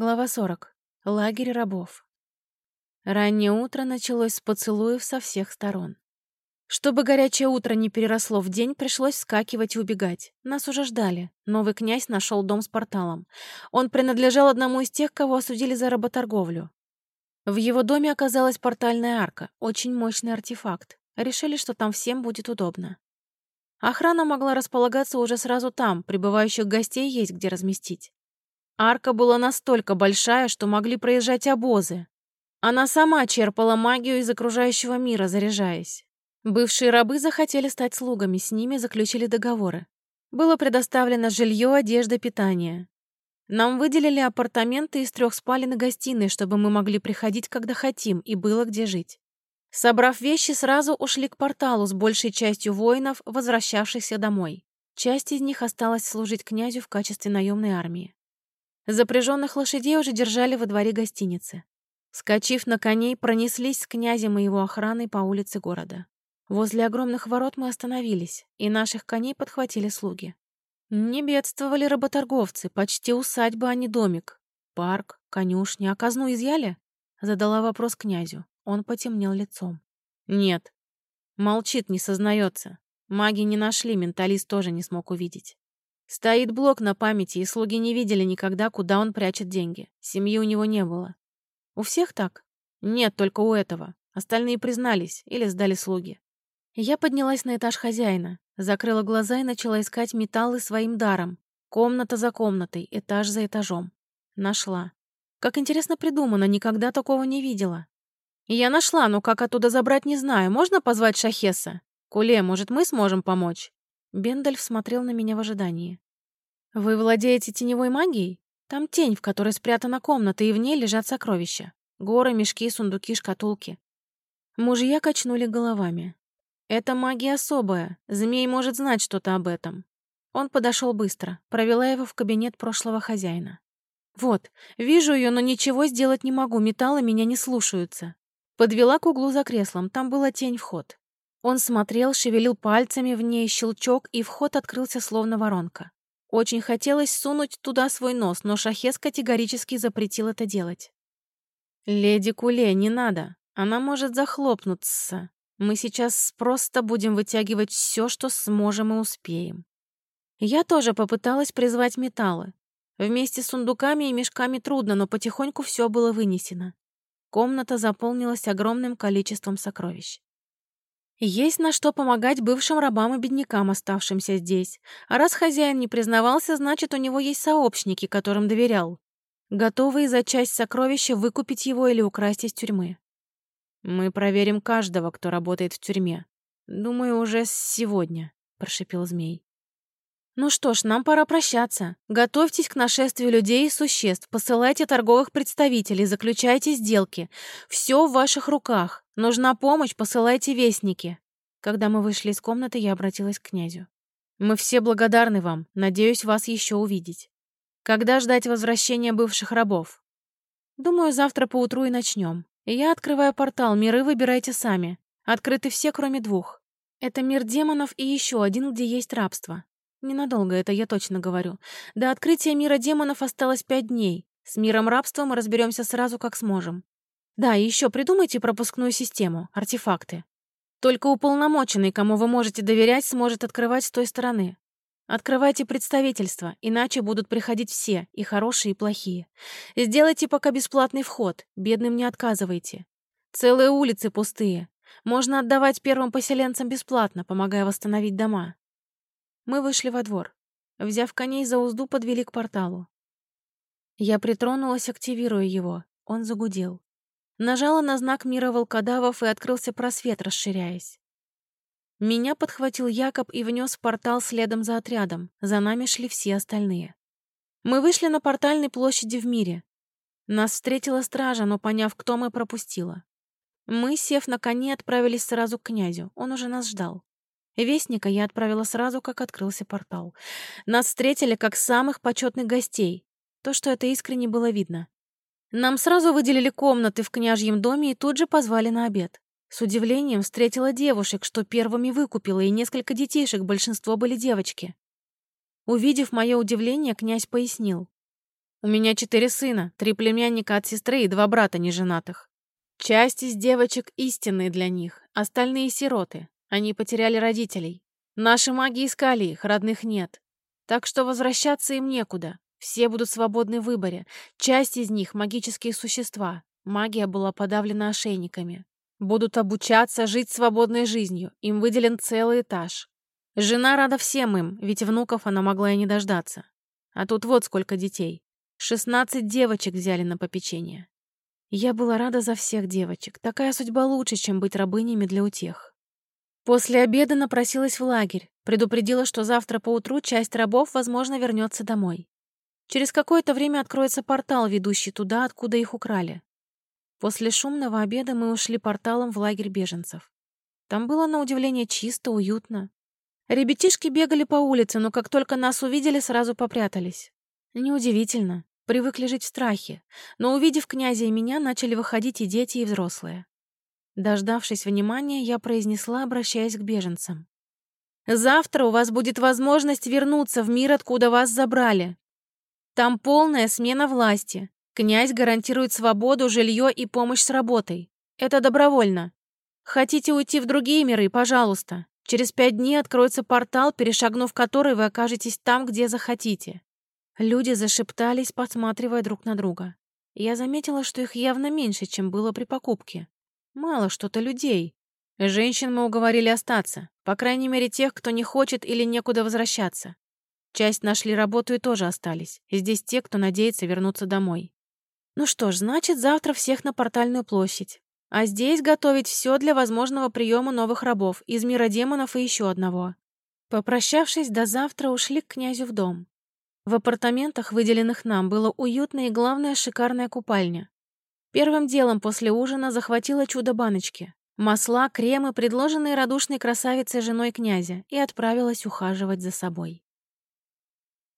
Глава 40. Лагерь рабов. Раннее утро началось с поцелуев со всех сторон. Чтобы горячее утро не переросло в день, пришлось вскакивать и убегать. Нас уже ждали. Новый князь нашел дом с порталом. Он принадлежал одному из тех, кого осудили за работорговлю. В его доме оказалась портальная арка, очень мощный артефакт. Решили, что там всем будет удобно. Охрана могла располагаться уже сразу там, прибывающих гостей есть где разместить. Арка была настолько большая, что могли проезжать обозы. Она сама черпала магию из окружающего мира, заряжаясь. Бывшие рабы захотели стать слугами, с ними заключили договоры. Было предоставлено жилье, одежда, питание. Нам выделили апартаменты из трех спален и гостиной, чтобы мы могли приходить, когда хотим, и было где жить. Собрав вещи, сразу ушли к порталу с большей частью воинов, возвращавшихся домой. Часть из них осталась служить князю в качестве наемной армии. Запряженных лошадей уже держали во дворе гостиницы. Скочив на коней, пронеслись с князем и его охраной по улице города. Возле огромных ворот мы остановились, и наших коней подхватили слуги. Не бедствовали работорговцы, почти усадьба, а не домик. Парк, конюшня, а казну изъяли? Задала вопрос князю. Он потемнел лицом. Нет. Молчит, не сознается. Маги не нашли, менталист тоже не смог увидеть. Стоит блок на памяти, и слуги не видели никогда, куда он прячет деньги. Семьи у него не было. У всех так? Нет, только у этого. Остальные признались или сдали слуги. Я поднялась на этаж хозяина, закрыла глаза и начала искать металлы своим даром. Комната за комнатой, этаж за этажом. Нашла. Как интересно придумано, никогда такого не видела. Я нашла, но как оттуда забрать, не знаю. Можно позвать Шахеса? Куле, может, мы сможем помочь? Бендальф смотрел на меня в ожидании. «Вы владеете теневой магией? Там тень, в которой спрятана комната, и в ней лежат сокровища. Горы, мешки, сундуки, шкатулки». Мужья качнули головами. «Это магия особая. Змей может знать что-то об этом». Он подошел быстро, провела его в кабинет прошлого хозяина. «Вот, вижу ее, но ничего сделать не могу, металлы меня не слушаются». Подвела к углу за креслом, там была тень-вход. Он смотрел, шевелил пальцами в ней щелчок, и вход открылся словно воронка. Очень хотелось сунуть туда свой нос, но Шахес категорически запретил это делать. «Леди Куле, не надо. Она может захлопнуться. Мы сейчас просто будем вытягивать все, что сможем и успеем». Я тоже попыталась призвать металлы. Вместе с сундуками и мешками трудно, но потихоньку все было вынесено. Комната заполнилась огромным количеством сокровищ. Есть на что помогать бывшим рабам и беднякам, оставшимся здесь. А раз хозяин не признавался, значит, у него есть сообщники, которым доверял. Готовые за часть сокровища выкупить его или украсть из тюрьмы. «Мы проверим каждого, кто работает в тюрьме. Думаю, уже сегодня», — прошипел змей. «Ну что ж, нам пора прощаться. Готовьтесь к нашествию людей и существ, посылайте торговых представителей, заключайте сделки. Все в ваших руках. Нужна помощь, посылайте вестники». Когда мы вышли из комнаты, я обратилась к князю. «Мы все благодарны вам. Надеюсь вас еще увидеть. Когда ждать возвращения бывших рабов?» «Думаю, завтра поутру и начнем. Я открываю портал, миры выбирайте сами. Открыты все, кроме двух. Это мир демонов и еще один, где есть рабство. Ненадолго это я точно говорю. До открытия мира демонов осталось пять дней. С миром рабства мы разберемся сразу, как сможем. Да, и еще придумайте пропускную систему, артефакты. Только уполномоченный, кому вы можете доверять, сможет открывать с той стороны. Открывайте представительство, иначе будут приходить все, и хорошие, и плохие. Сделайте пока бесплатный вход, бедным не отказывайте. Целые улицы пустые. Можно отдавать первым поселенцам бесплатно, помогая восстановить дома. Мы вышли во двор. Взяв коней за узду, подвели к порталу. Я притронулась, активируя его. Он загудел. Нажала на знак мира волкодавов, и открылся просвет, расширяясь. Меня подхватил Якоб и внес в портал следом за отрядом. За нами шли все остальные. Мы вышли на портальной площади в мире. Нас встретила стража, но, поняв, кто мы, пропустила. Мы, сев на коне, отправились сразу к князю. Он уже нас ждал. Вестника я отправила сразу, как открылся портал. Нас встретили как самых почетных гостей. То, что это искренне было видно. Нам сразу выделили комнаты в княжьем доме и тут же позвали на обед. С удивлением встретила девушек, что первыми выкупила, и несколько детишек, большинство были девочки. Увидев мое удивление, князь пояснил. У меня четыре сына, три племянника от сестры и два брата неженатых. Часть из девочек истинные для них, остальные сироты. Они потеряли родителей. Наши маги искали их, родных нет. Так что возвращаться им некуда. Все будут свободны в выборе. Часть из них — магические существа. Магия была подавлена ошейниками. Будут обучаться жить свободной жизнью. Им выделен целый этаж. Жена рада всем им, ведь внуков она могла и не дождаться. А тут вот сколько детей. Шестнадцать девочек взяли на попечение. Я была рада за всех девочек. Такая судьба лучше, чем быть рабынями для утех. После обеда напросилась в лагерь, предупредила, что завтра поутру часть рабов, возможно, вернется домой. Через какое-то время откроется портал, ведущий туда, откуда их украли. После шумного обеда мы ушли порталом в лагерь беженцев. Там было, на удивление, чисто, уютно. Ребятишки бегали по улице, но как только нас увидели, сразу попрятались. Неудивительно. Привыкли жить в страхе, но, увидев князя и меня, начали выходить и дети, и взрослые. Дождавшись внимания, я произнесла, обращаясь к беженцам. «Завтра у вас будет возможность вернуться в мир, откуда вас забрали. Там полная смена власти. Князь гарантирует свободу, жилье и помощь с работой. Это добровольно. Хотите уйти в другие миры, пожалуйста. Через пять дней откроется портал, перешагнув который вы окажетесь там, где захотите. Люди зашептались, посматривая друг на друга. Я заметила, что их явно меньше, чем было при покупке. Мало что-то людей. Женщин мы уговорили остаться, по крайней мере тех, кто не хочет или некуда возвращаться. Часть нашли работу и тоже остались. Здесь те, кто надеется вернуться домой. Ну что ж, значит, завтра всех на портальную площадь. А здесь готовить все для возможного приема новых рабов из мира демонов и еще одного. Попрощавшись, до завтра ушли к князю в дом. В апартаментах, выделенных нам, было уютно и, главное, шикарная купальня. Первым делом после ужина захватила чудо-баночки, масла, кремы, предложенные радушной красавицей женой князя, и отправилась ухаживать за собой.